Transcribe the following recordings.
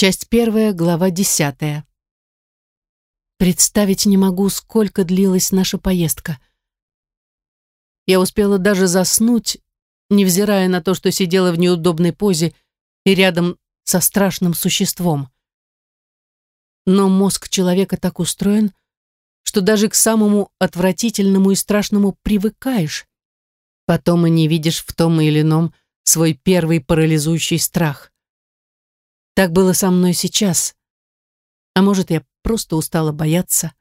Часть первая, глава десятая. Представить не могу, сколько длилась наша поездка. Я успела даже заснуть, невзирая на то, что сидела в неудобной позе и рядом со страшным существом. Но мозг человека так устроен, что даже к самому отвратительному и страшному привыкаешь. Потом и не видишь в том или ином свой первый парализующий страх. Так было со мной сейчас. А может, я просто устала бояться.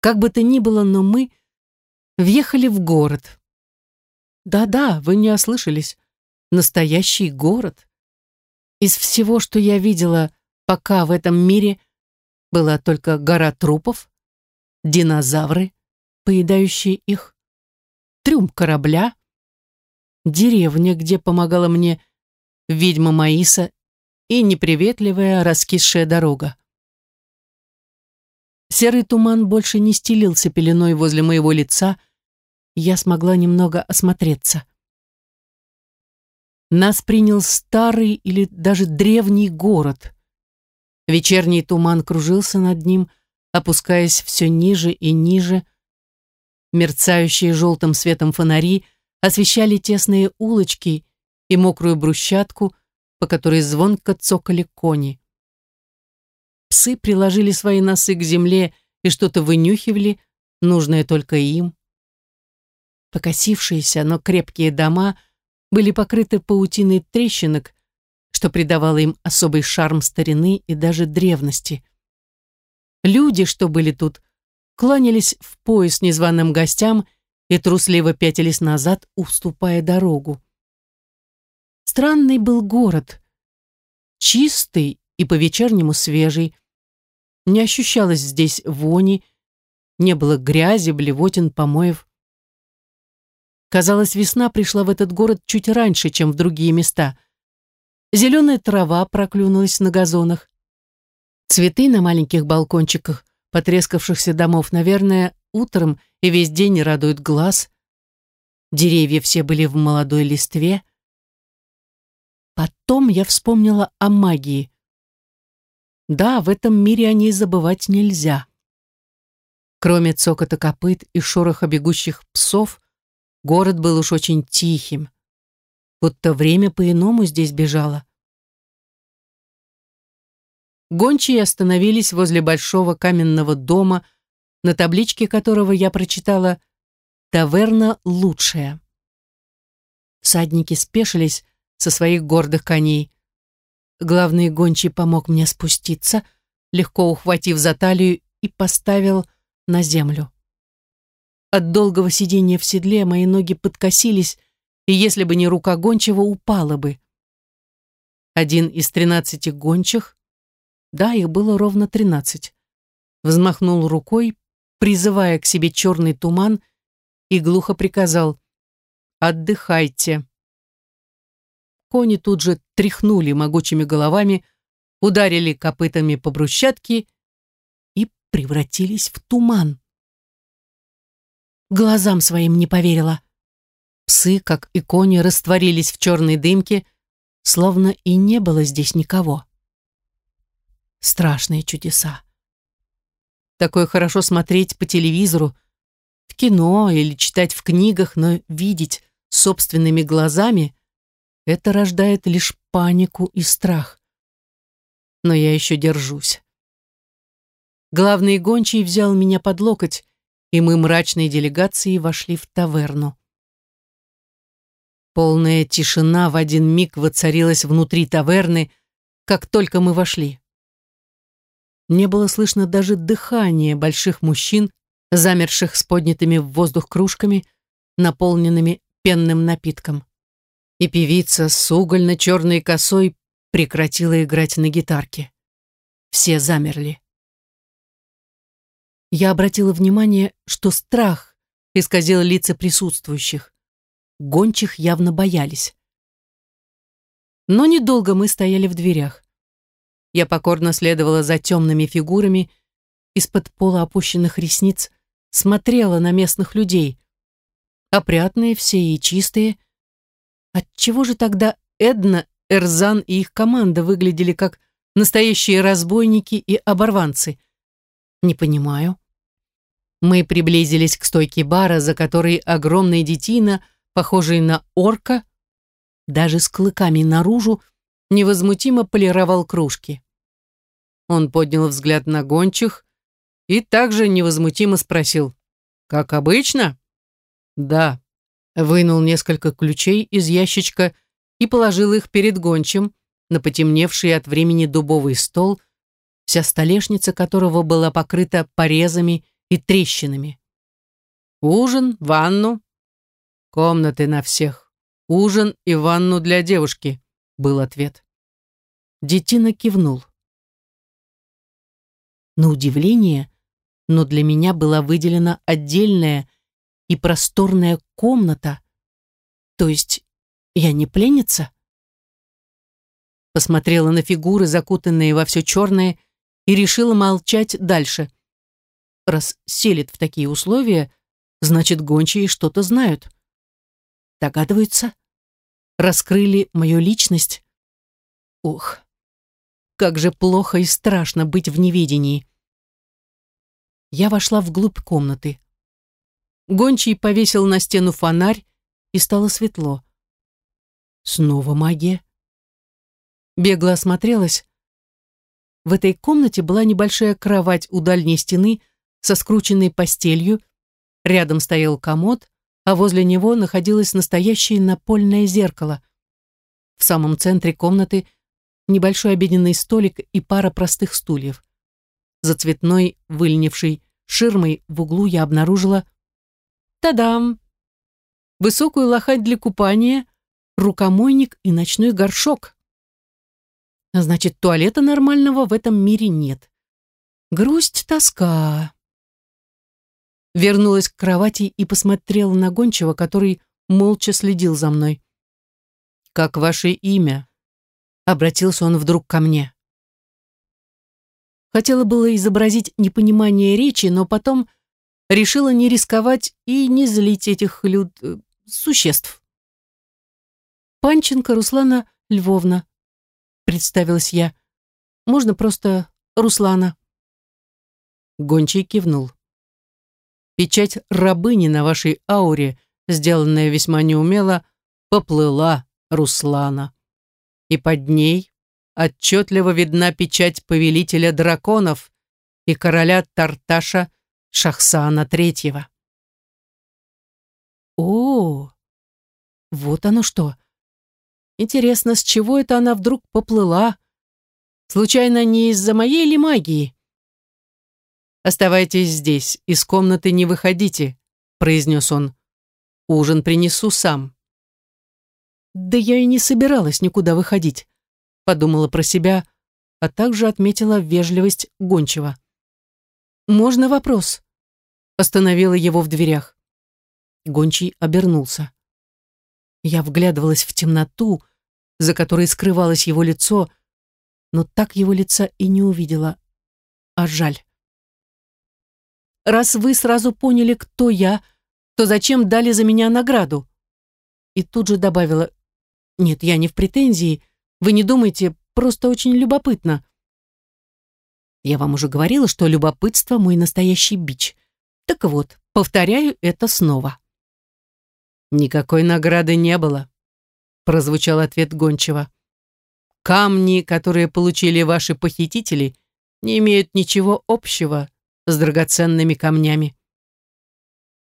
Как бы то ни было, но мы въехали в город. Да-да, вы не ослышались. Настоящий город. Из всего, что я видела пока в этом мире, была только гора трупов, динозавры, поедающие их, трюм корабля, деревня, где помогала мне ведьма Маиса и неприветливая раскисшая дорога. Серый туман больше не стелился пеленой возле моего лица, я смогла немного осмотреться. Нас принял старый или даже древний город. Вечерний туман кружился над ним, опускаясь все ниже и ниже. Мерцающие желтым светом фонари освещали тесные улочки и мокрую брусчатку, по которой звонко цокали кони. Псы приложили свои носы к земле и что-то вынюхивали, нужное только им. Покосившиеся, но крепкие дома были покрыты паутиной трещинок, что придавало им особый шарм старины и даже древности. Люди, что были тут, кланялись в пояс незваным гостям и трусливо пятились назад, уступая дорогу. Странный был город, чистый и по-вечернему свежий. Не ощущалось здесь вони, не было грязи, блевотин, помоев. Казалось, весна пришла в этот город чуть раньше, чем в другие места. Зеленая трава проклюнулась на газонах. Цветы на маленьких балкончиках потрескавшихся домов, наверное, утром и весь день радуют глаз. Деревья все были в молодой листве. Потом я вспомнила о магии. Да, в этом мире о ней забывать нельзя. Кроме цокота копыт и шороха бегущих псов, город был уж очень тихим. Будто время по-иному здесь бежало. Гончие остановились возле большого каменного дома, на табличке которого я прочитала «Таверна лучшая». Всадники спешились со своих гордых коней. Главный гончий помог мне спуститься, легко ухватив за талию и поставил на землю. От долгого сидения в седле мои ноги подкосились, и если бы не рука гончего, упала бы. Один из тринадцати гончих да, их было ровно тринадцать. Взмахнул рукой, призывая к себе черный туман, и глухо приказал «Отдыхайте». Кони тут же тряхнули могучими головами, ударили копытами по брусчатке и превратились в туман. Глазам своим не поверила. Псы, как и кони, растворились в черной дымке, словно и не было здесь никого страшные чудеса. Такое хорошо смотреть по телевизору, в кино или читать в книгах, но видеть собственными глазами — это рождает лишь панику и страх. Но я еще держусь. Главный гончий взял меня под локоть, и мы мрачной делегацией вошли в таверну. Полная тишина в один миг воцарилась внутри таверны, как только мы вошли. Не было слышно даже дыхания больших мужчин, замерших с поднятыми в воздух кружками, наполненными пенным напитком. И певица с угольно-черной косой прекратила играть на гитарке. Все замерли. Я обратила внимание, что страх исказил лица присутствующих. Гончих явно боялись. Но недолго мы стояли в дверях. Я покорно следовала за темными фигурами, из-под полуопущенных ресниц смотрела на местных людей. Опрятные все и чистые. Отчего же тогда Эдна, Эрзан и их команда выглядели как настоящие разбойники и оборванцы? Не понимаю. Мы приблизились к стойке бара, за которой огромный детина, похожий на орка, даже с клыками наружу, невозмутимо полировал кружки. Он поднял взгляд на гончих и также невозмутимо спросил, «Как обычно?» «Да», вынул несколько ключей из ящичка и положил их перед гончим на потемневший от времени дубовый стол, вся столешница которого была покрыта порезами и трещинами. «Ужин, ванну, комнаты на всех. Ужин и ванну для девушки», — был ответ. Детина кивнул. На удивление, но для меня была выделена отдельная и просторная комната. То есть я не пленница? Посмотрела на фигуры, закутанные во все черное, и решила молчать дальше. Раз селит в такие условия, значит, гончие что-то знают. Догадываются? Раскрыли мою личность? Ох, как же плохо и страшно быть в неведении. Я вошла вглубь комнаты. Гончий повесил на стену фонарь, и стало светло. Снова магия. Бегло осмотрелась. В этой комнате была небольшая кровать у дальней стены со скрученной постелью, рядом стоял комод, а возле него находилось настоящее напольное зеркало. В самом центре комнаты небольшой обеденный столик и пара простых стульев. За цветной, выльнившей ширмой в углу я обнаружила Тадам! Высокую лохать для купания, рукомойник и ночной горшок. Значит, туалета нормального в этом мире нет. Грусть, тоска вернулась к кровати и посмотрела на Гончего, который молча следил за мной. «Как ваше имя?» Обратился он вдруг ко мне. Хотела было изобразить непонимание речи, но потом решила не рисковать и не злить этих люд... Э, существ. «Панченко Руслана Львовна», — представилась я. «Можно просто Руслана». Гончий кивнул. Печать рабыни на вашей ауре, сделанная весьма неумело, поплыла Руслана. И под ней отчетливо видна печать повелителя драконов и короля Тарташа Шахсана Третьего. О, вот оно что. Интересно, с чего это она вдруг поплыла? Случайно не из-за моей ли магии? «Оставайтесь здесь, из комнаты не выходите», — произнес он. «Ужин принесу сам». «Да я и не собиралась никуда выходить», — подумала про себя, а также отметила вежливость Гончева. «Можно вопрос?» Остановила его в дверях. Гончий обернулся. Я вглядывалась в темноту, за которой скрывалось его лицо, но так его лица и не увидела. А жаль. Раз вы сразу поняли, кто я, то зачем дали за меня награду?» И тут же добавила, «Нет, я не в претензии. Вы не думайте, просто очень любопытно». Я вам уже говорила, что любопытство – мой настоящий бич. Так вот, повторяю это снова. «Никакой награды не было», – прозвучал ответ Гончева. «Камни, которые получили ваши похитители, не имеют ничего общего с драгоценными камнями.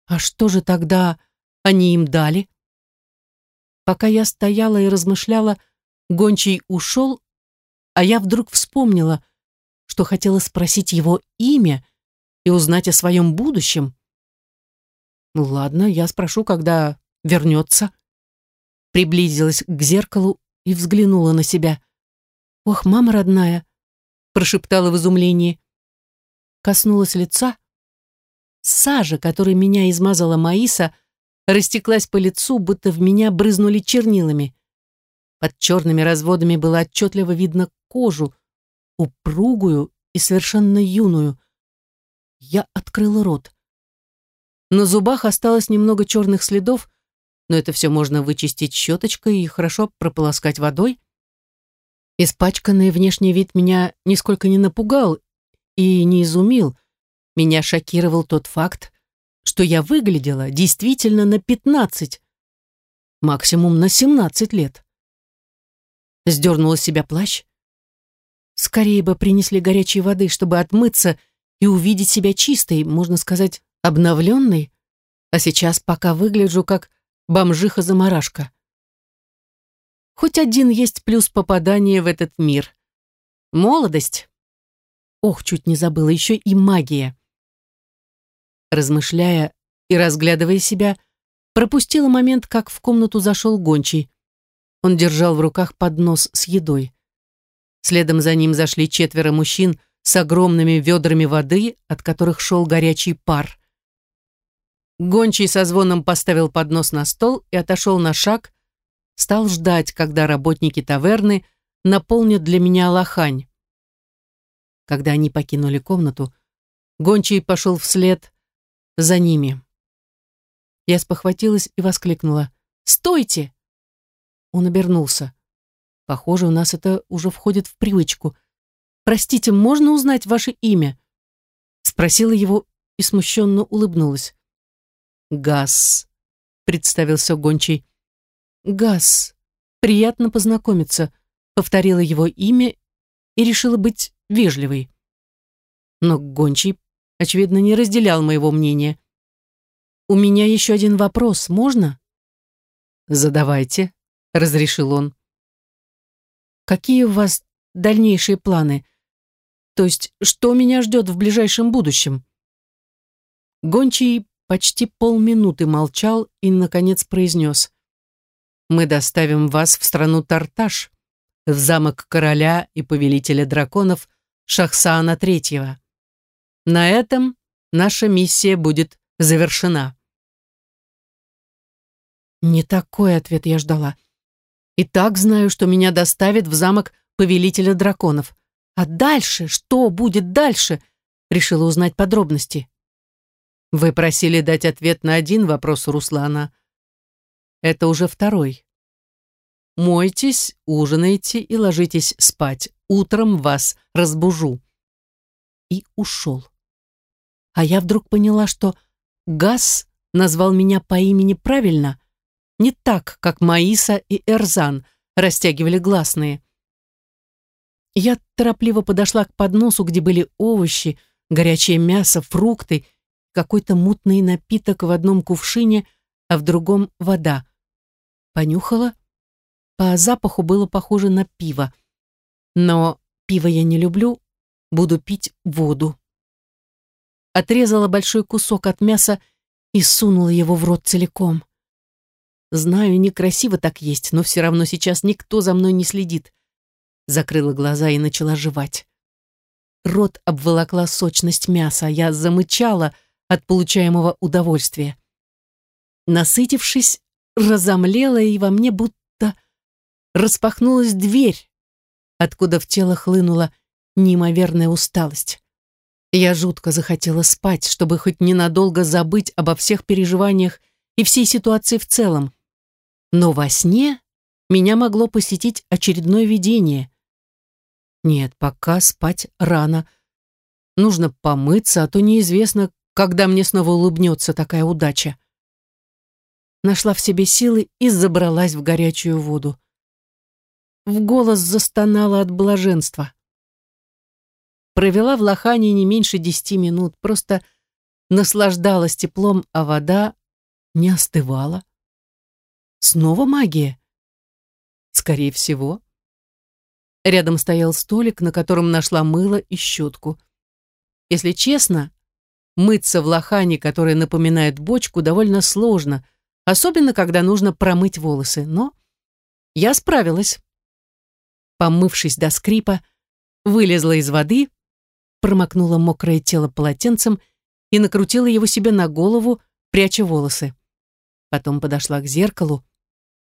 А что же тогда они им дали? Пока я стояла и размышляла, гончий ушел, а я вдруг вспомнила, что хотела спросить его имя и узнать о своем будущем. Ну ладно, я спрошу, когда вернется. Приблизилась к зеркалу и взглянула на себя. «Ох, мама родная!» прошептала в изумлении коснулась лица. Сажа, которой меня измазала Маиса, растеклась по лицу, будто в меня брызнули чернилами. Под черными разводами было отчетливо видно кожу, упругую и совершенно юную. Я открыла рот. На зубах осталось немного черных следов, но это все можно вычистить щеточкой и хорошо прополоскать водой. Испачканный внешний вид меня нисколько не напугал и не изумил. Меня шокировал тот факт, что я выглядела действительно на пятнадцать, максимум на семнадцать лет. Сдернула с себя плащ. Скорее бы принесли горячей воды, чтобы отмыться и увидеть себя чистой, можно сказать, обновленной, а сейчас пока выгляжу как бомжиха-замарашка. Хоть один есть плюс попадания в этот мир. Молодость. Ох, чуть не забыла, еще и магия. Размышляя и разглядывая себя, пропустила момент, как в комнату зашел гончий. Он держал в руках поднос с едой. Следом за ним зашли четверо мужчин с огромными ведрами воды, от которых шел горячий пар. Гончий со звоном поставил поднос на стол и отошел на шаг, стал ждать, когда работники таверны наполнят для меня лохань. Когда они покинули комнату, Гончий пошел вслед за ними. Я спохватилась и воскликнула. «Стойте!» Он обернулся. Похоже, у нас это уже входит в привычку. «Простите, можно узнать ваше имя?» Спросила его и смущенно улыбнулась. «Газ», — представился Гончий. «Газ, приятно познакомиться», — повторила его имя и решила быть вежливой. Но Гончий, очевидно, не разделял моего мнения. «У меня еще один вопрос, можно?» «Задавайте», — разрешил он. «Какие у вас дальнейшие планы? То есть, что меня ждет в ближайшем будущем?» Гончий почти полминуты молчал и, наконец, произнес мы доставим вас в страну Тарташ, в замок короля и повелителя драконов Шахсана Третьего. На этом наша миссия будет завершена. Не такой ответ я ждала. И так знаю, что меня доставят в замок повелителя драконов. А дальше, что будет дальше? Решила узнать подробности. Вы просили дать ответ на один вопрос Руслана. Это уже второй. Мойтесь, ужинайте и ложитесь спать. Утром вас разбужу. И ушел. А я вдруг поняла, что Газ назвал меня по имени правильно, не так, как Маиса и Эрзан растягивали гласные. Я торопливо подошла к подносу, где были овощи, горячее мясо, фрукты, какой-то мутный напиток в одном кувшине, а в другом вода. Понюхала. По запаху было похоже на пиво. Но пиво я не люблю, буду пить воду. Отрезала большой кусок от мяса и сунула его в рот целиком. Знаю, некрасиво так есть, но все равно сейчас никто за мной не следит. Закрыла глаза и начала жевать. Рот обволокла сочность мяса, я замычала от получаемого удовольствия. Насытившись, разомлела, и во мне будто распахнулась дверь, откуда в тело хлынула неимоверная усталость. Я жутко захотела спать, чтобы хоть ненадолго забыть обо всех переживаниях и всей ситуации в целом. Но во сне меня могло посетить очередное видение. Нет, пока спать рано. Нужно помыться, а то неизвестно, когда мне снова улыбнется такая удача нашла в себе силы и забралась в горячую воду. В голос застонала от блаженства. Провела в лохане не меньше десяти минут, просто наслаждалась теплом, а вода не остывала. Снова магия? Скорее всего. Рядом стоял столик, на котором нашла мыло и щетку. Если честно, мыться в лохане, которая напоминает бочку, довольно сложно — особенно когда нужно промыть волосы, но я справилась. Помывшись до скрипа, вылезла из воды, промокнула мокрое тело полотенцем и накрутила его себе на голову, пряча волосы. Потом подошла к зеркалу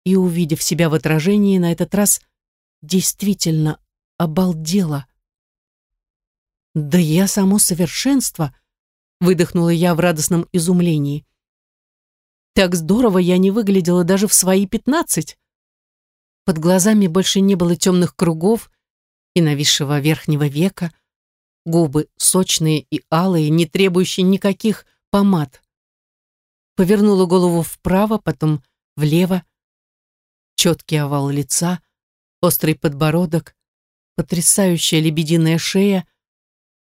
и, увидев себя в отражении, на этот раз действительно обалдела. «Да я само совершенство!» — выдохнула я в радостном изумлении. Так здорово я не выглядела даже в свои пятнадцать. Под глазами больше не было темных кругов, и нависшего верхнего века, губы сочные и алые, не требующие никаких помад. Повернула голову вправо, потом влево. Четкий овал лица, острый подбородок, потрясающая лебединая шея,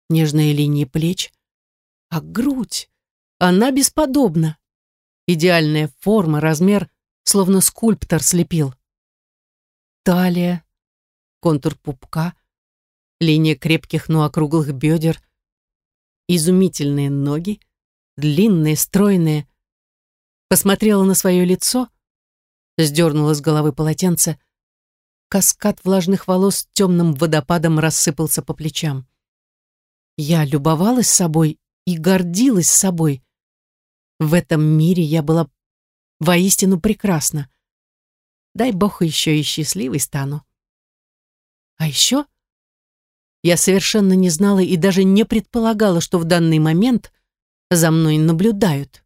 нежные линии плеч. А грудь, она бесподобна. Идеальная форма, размер, словно скульптор слепил. Талия, контур пупка, линия крепких, но округлых бедер, изумительные ноги, длинные, стройные. Посмотрела на свое лицо, сдернула с головы полотенце, каскад влажных волос темным водопадом рассыпался по плечам. Я любовалась собой и гордилась собой. В этом мире я была воистину прекрасна. Дай бог еще и счастливой стану. А еще я совершенно не знала и даже не предполагала, что в данный момент за мной наблюдают.